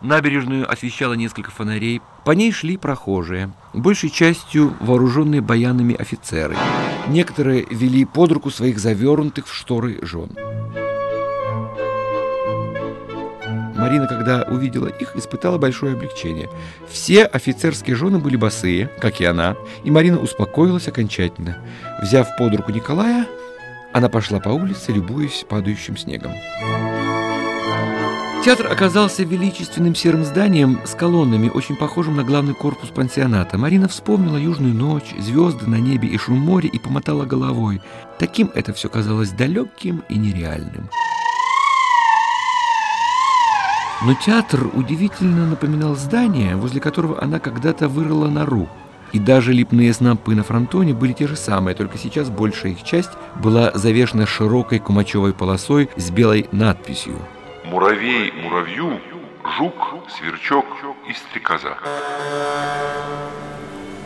Набережную освещало несколько фонарей. По ней шли прохожие, большей частью вооруженные баянами офицеры. Некоторые вели под руку своих завернутых в шторы жен. Марина, когда увидела их, испытала большое облегчение. Все офицерские жены были босые, как и она, и Марина успокоилась окончательно. Взяв под руку Николая, она пошла по улице, любуясь падающим снегом. Театр оказался величественным серым зданием с колоннами, очень похожим на главный корпус пансионата. Марина вспомнила южную ночь, звезды на небе и шум моря и помотала головой. Таким это все казалось далеким и нереальным. Но театр удивительно напоминал здание, возле которого она когда-то вырыла нору. И даже липные снопы на фронтоне были те же самые, только сейчас большая их часть была завешена широкой кумачевой полосой с белой надписью – муравей муравью, жук, сверчок и стрекоза.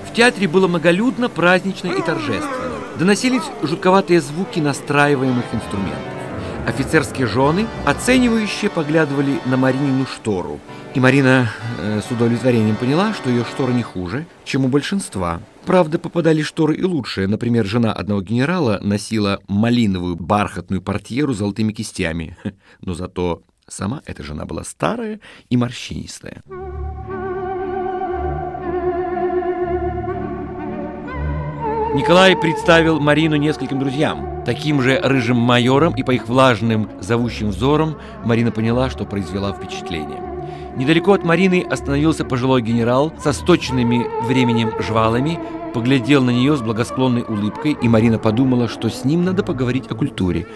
В театре было многолюдно, празднично и торжественно. Доносились жутковатые звуки настраиваемых инструментов. Офицерские жены, оценивающие, поглядывали на Маринину штору. И Марина э, с удовлетворением поняла, что ее штора не хуже, чем у большинства. Правда, попадали шторы и лучшие. Например, жена одного генерала носила малиновую бархатную портьеру с золотыми кистями. Но зато Сама эта жена была старая и морщинистая. Николай представил Марину нескольким друзьям. Таким же рыжим майором и по их влажным, зовущим взорам Марина поняла, что произвела впечатление. Недалеко от Марины остановился пожилой генерал со сточенными временем жвалами, поглядел на нее с благосклонной улыбкой, и Марина подумала, что с ним надо поговорить о культуре.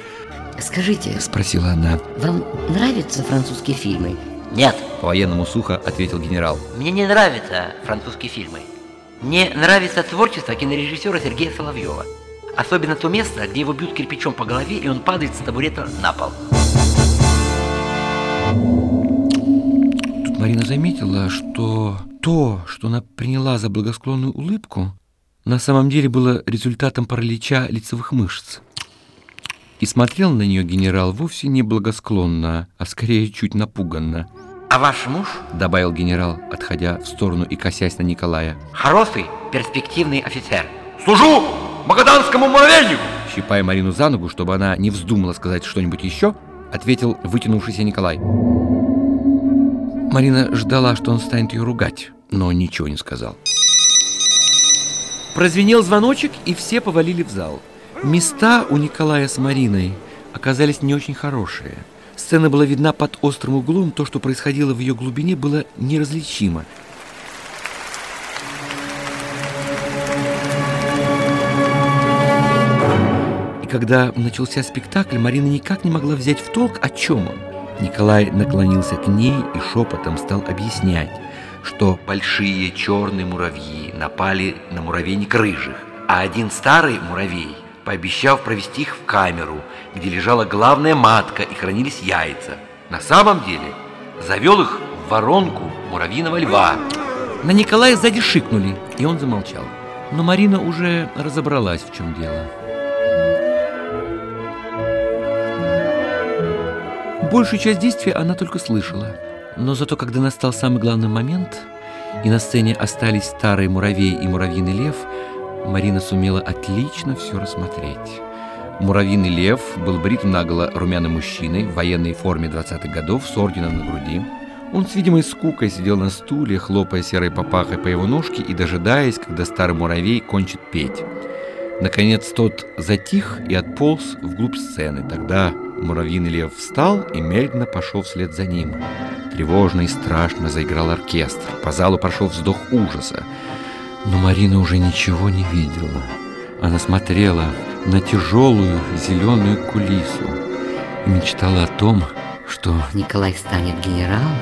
Скажите, спросила она, вам нравятся французские фильмы? Нет. По-военному сухо ответил генерал. Мне не нравятся французские фильмы. Мне нравится творчество кинорежиссера Сергея Соловьева. Особенно то место, где его бьют кирпичом по голове, и он падает с табурета на пол. Тут Марина заметила, что то, что она приняла за благосклонную улыбку, на самом деле было результатом паралича лицевых мышц. И смотрел на нее генерал вовсе не благосклонно, а скорее чуть напуганно. «А ваш муж?» – добавил генерал, отходя в сторону и косясь на Николая. «Хороший, перспективный офицер. Служу магаданскому муравейнику!» Щипая Марину за ногу, чтобы она не вздумала сказать что-нибудь еще, ответил вытянувшийся Николай. Марина ждала, что он станет ее ругать, но ничего не сказал. Прозвенел звоночек, и все повалили в зал. Места у Николая с Мариной оказались не очень хорошие. Сцена была видна под острым углом, то, что происходило в ее глубине, было неразличимо. И когда начался спектакль, Марина никак не могла взять в толк, о чем он. Николай наклонился к ней и шепотом стал объяснять, что большие черные муравьи напали на муравейник рыжих, а один старый муравей пообещав провести их в камеру, где лежала главная матка и хранились яйца. На самом деле завел их в воронку муравьиного льва. На Николая сзади шикнули, и он замолчал. Но Марина уже разобралась, в чем дело. Большую часть действия она только слышала. Но зато, когда настал самый главный момент, и на сцене остались старый муравей и муравьиный лев, Марина сумела отлично все рассмотреть. Муравьиный лев был брит наголо румяным мужчиной в военной форме 20-х годов с орденом на груди. Он с видимой скукой сидел на стуле, хлопая серой папахой по его ножке и дожидаясь, когда старый муравей кончит петь. Наконец тот затих и отполз вглубь сцены. Тогда муравьиный лев встал и медленно пошел вслед за ним. Тревожно и страшно заиграл оркестр. По залу прошел вздох ужаса. Но Марина уже ничего не видела. Она смотрела на тяжелую зеленую кулису и мечтала о том, что Николай станет генералом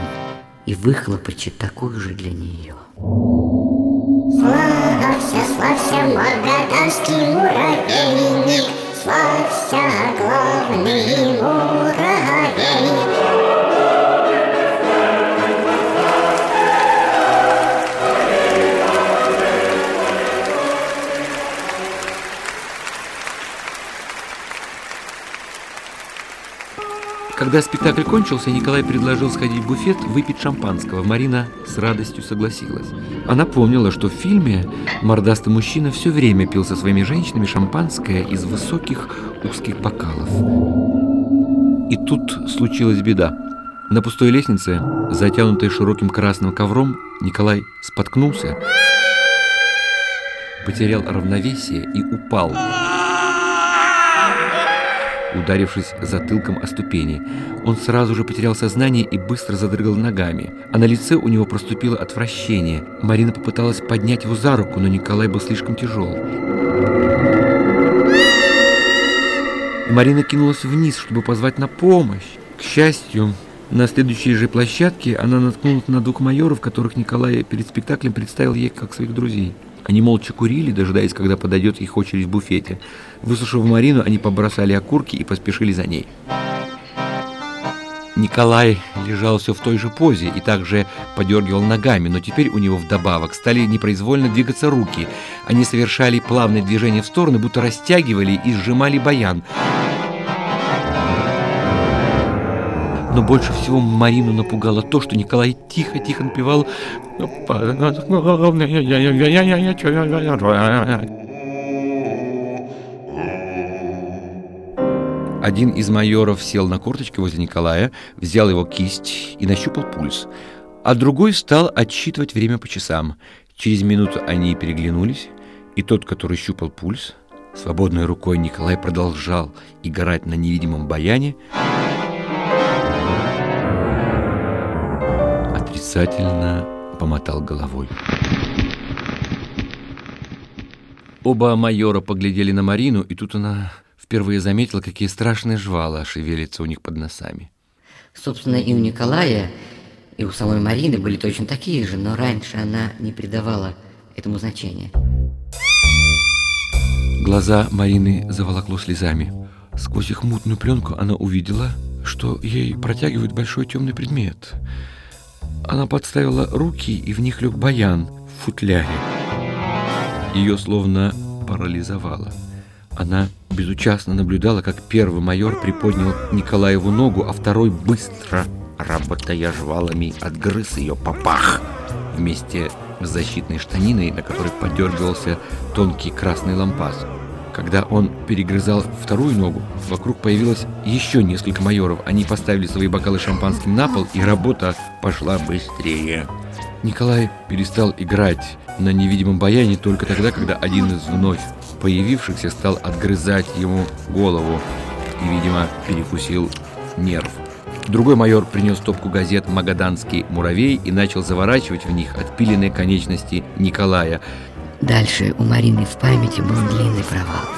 и выхлопочет такую же для нее. Славься, славься, магаданский муравейник, Славься, главный муравейник. Когда спектакль кончился, Николай предложил сходить в буфет выпить шампанского. Марина с радостью согласилась. Она помнила, что в фильме мордастый мужчина все время пил со своими женщинами шампанское из высоких узких бокалов. И тут случилась беда. На пустой лестнице, затянутой широким красным ковром, Николай споткнулся, потерял равновесие и упал ударившись затылком о ступени. Он сразу же потерял сознание и быстро задрыгал ногами, а на лице у него проступило отвращение. Марина попыталась поднять его за руку, но Николай был слишком тяжел. Марина кинулась вниз, чтобы позвать на помощь. К счастью, на следующей же площадке она наткнулась на двух майоров, которых Николай перед спектаклем представил ей как своих друзей. Они молча курили, дожидаясь, когда подойдет их очередь в буфете. Выслушав Марину, они побросали окурки и поспешили за ней. Николай лежал все в той же позе и также подергивал ногами, но теперь у него вдобавок стали непроизвольно двигаться руки. Они совершали плавные движения в стороны, будто растягивали и сжимали баян. Но больше всего Марину напугало то, что Николай тихо-тихо напевал Один из майоров сел на корточки возле Николая, взял его кисть и нащупал пульс, а другой стал отсчитывать время по часам. Через минуту они переглянулись, и тот, который щупал пульс, свободной рукой Николай продолжал играть на невидимом баяне, отрицательно помотал головой. Оба майора поглядели на Марину, и тут она впервые заметила, какие страшные жвала шевелятся у них под носами. Собственно, и у Николая, и у самой Марины были точно такие же, но раньше она не придавала этому значения. Глаза Марины заволокло слезами. Сквозь их мутную пленку она увидела, что ей протягивают большой темный предмет – она подставила руки, и в них лег баян в футляре. Ее словно парализовало. Она безучастно наблюдала, как первый майор приподнял Николаеву ногу, а второй быстро, работая жвалами, отгрыз ее попах вместе с защитной штаниной, на которой подергивался тонкий красный лампас. Когда он перегрызал вторую ногу, вокруг появилось еще несколько майоров. Они поставили свои бокалы шампанским на пол, и работа пошла быстрее. Николай перестал играть на невидимом баяне только тогда, когда один из вновь появившихся стал отгрызать ему голову и, видимо, перекусил нерв. Другой майор принес стопку газет «Магаданский муравей» и начал заворачивать в них отпиленные конечности Николая. Дальше у Марины в памяти был длинный провал.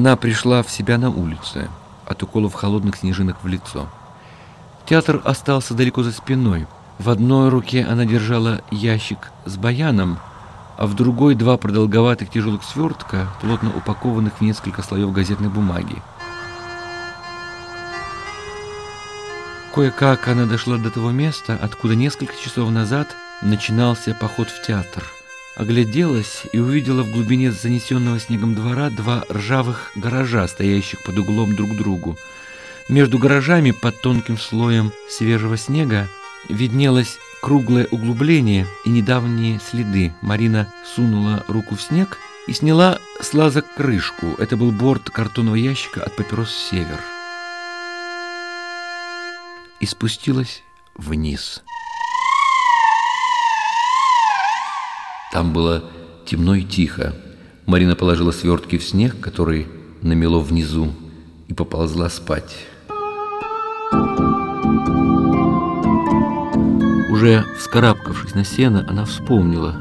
Она пришла в себя на улице от уколов холодных снежинок в лицо. Театр остался далеко за спиной. В одной руке она держала ящик с баяном, а в другой два продолговатых тяжелых свертка, плотно упакованных в несколько слоев газетной бумаги. Кое-как она дошла до того места, откуда несколько часов назад начинался поход в театр – огляделась и увидела в глубине занесенного снегом двора два ржавых гаража, стоящих под углом друг к другу. Между гаражами под тонким слоем свежего снега виднелось круглое углубление и недавние следы. Марина сунула руку в снег и сняла с лаза крышку. Это был борт картонного ящика от папирос «Север». И спустилась вниз. Там было темно и тихо. Марина положила свертки в снег, который намело внизу, и поползла спать. Уже вскарабкавшись на сено, она вспомнила,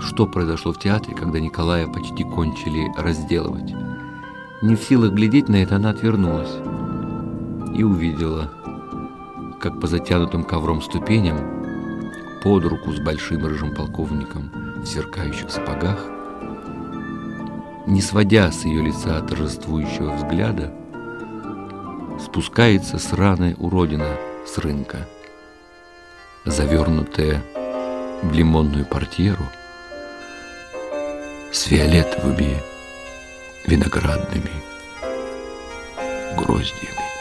что произошло в театре, когда Николая почти кончили разделывать. Не в силах глядеть на это, она отвернулась и увидела, как по затянутым ковром ступеням под руку с большим рыжим полковником в сверкающих сапогах, не сводя с ее лица торжествующего взгляда, спускается с раны уродина с рынка, завернутая в лимонную портьеру с фиолетовыми виноградными гроздьями.